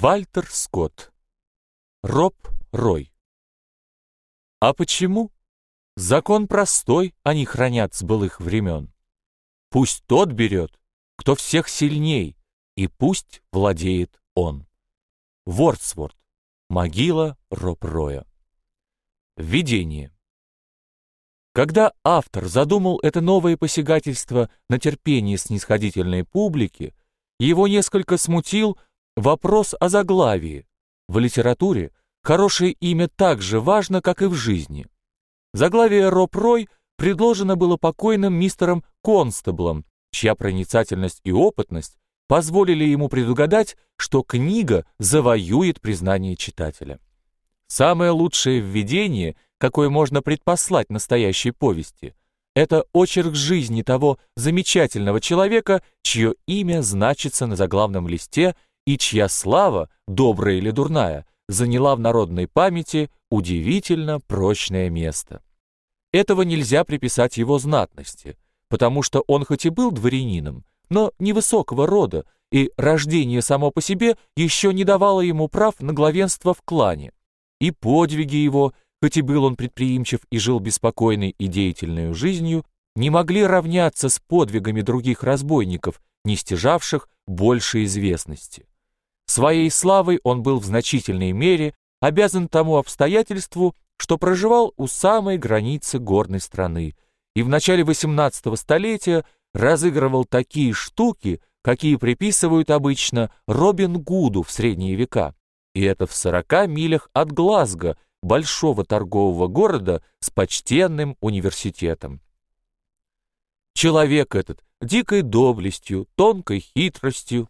Вальтер Скотт. Роб Рой. А почему? Закон простой, они хранят с былых времен. Пусть тот берет, кто всех сильней, и пусть владеет он. Вордсворт. Могила Роб Роя. Введение. Когда автор задумал это новое посягательство на терпение снисходительной публики, его несколько смутил вопрос о заглавии. В литературе хорошее имя так же важно, как и в жизни. Заглавие Роб Рой предложено было покойным мистером Констеблом, чья проницательность и опытность позволили ему предугадать, что книга завоюет признание читателя. Самое лучшее введение — какой можно предпослать настоящей повести. Это очерк жизни того замечательного человека, чье имя значится на заглавном листе и чья слава, добрая или дурная, заняла в народной памяти удивительно прочное место. Этого нельзя приписать его знатности, потому что он хоть и был дворянином, но невысокого рода, и рождение само по себе еще не давало ему прав на главенство в клане. И подвиги его, хоть и был он предприимчив и жил беспокойной и деятельной жизнью, не могли равняться с подвигами других разбойников, не стяжавших большей известности. Своей славой он был в значительной мере обязан тому обстоятельству, что проживал у самой границы горной страны и в начале XVIII столетия разыгрывал такие штуки, какие приписывают обычно Робин Гуду в средние века, и это в 40 милях от Глазго, большого торгового города с почтенным университетом. Человек этот дикой доблестью, тонкой хитростью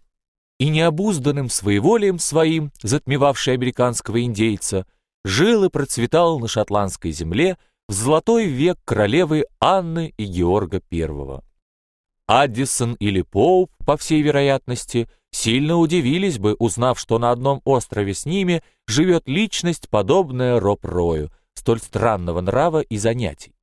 и необузданным своеволием своим, затмевавший американского индейца, жил и процветал на шотландской земле в золотой век королевы Анны и Георга I. Аддисон или Поуп, по всей вероятности, сильно удивились бы, узнав, что на одном острове с ними живет личность, подобная Роб Рою, столь странного нрава и занятий.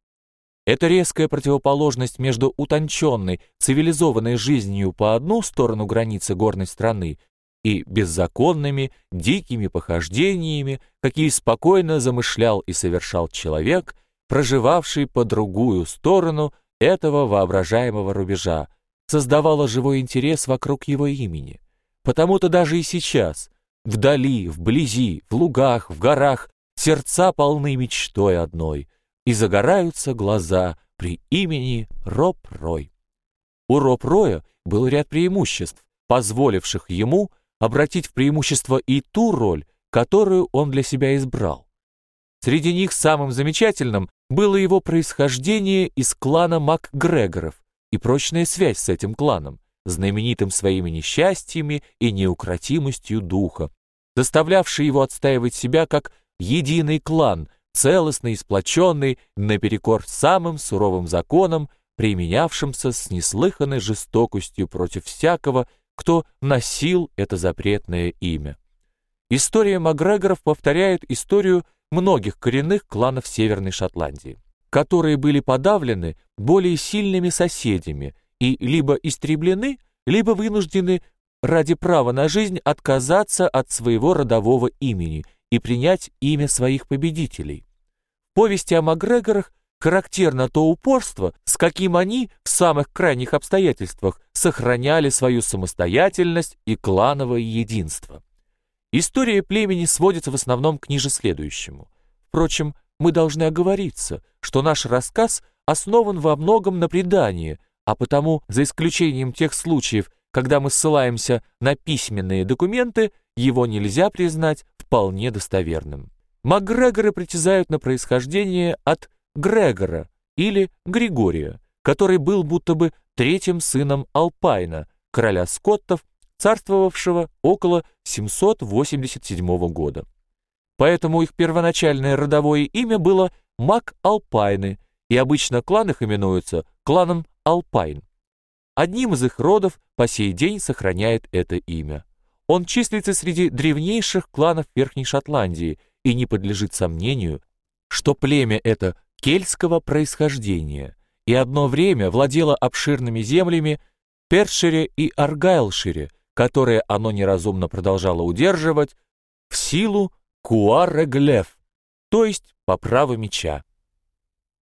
Эта резкая противоположность между утонченной, цивилизованной жизнью по одну сторону границы горной страны и беззаконными, дикими похождениями, какие спокойно замышлял и совершал человек, проживавший по другую сторону этого воображаемого рубежа, создавала живой интерес вокруг его имени. Потому-то даже и сейчас, вдали, вблизи, в лугах, в горах, сердца полны мечтой одной, и загораются глаза при имени Роб Рой. У Роб Роя был ряд преимуществ, позволивших ему обратить в преимущество и ту роль, которую он для себя избрал. Среди них самым замечательным было его происхождение из клана МакГрегоров и прочная связь с этим кланом, знаменитым своими несчастьями и неукротимостью духа, заставлявший его отстаивать себя как единый клан, целостный и сплоченный, наперекор самым суровым законам, применявшимся с неслыханной жестокостью против всякого, кто носил это запретное имя. История Макгрегоров повторяет историю многих коренных кланов Северной Шотландии, которые были подавлены более сильными соседями и либо истреблены, либо вынуждены ради права на жизнь отказаться от своего родового имени и принять имя своих победителей. Повести о Макгрегорах характерно то упорство, с каким они в самых крайних обстоятельствах сохраняли свою самостоятельность и клановое единство. История племени сводится в основном к ниже следующему. Впрочем, мы должны оговориться, что наш рассказ основан во многом на предании, а потому, за исключением тех случаев, когда мы ссылаемся на письменные документы, его нельзя признать вполне достоверным. Макгрегоры притязают на происхождение от Грегора или Григория, который был будто бы третьим сыном Алпайна, короля скоттов царствовавшего около 787 года. Поэтому их первоначальное родовое имя было Мак-Алпайны, и обычно клан их именуется кланом Алпайн. Одним из их родов по сей день сохраняет это имя. Он числится среди древнейших кланов Верхней Шотландии и не подлежит сомнению, что племя это кельтского происхождения и одно время владело обширными землями Першире и Аргайлшире, которое оно неразумно продолжало удерживать, в силу куареглев, то есть по праву меча.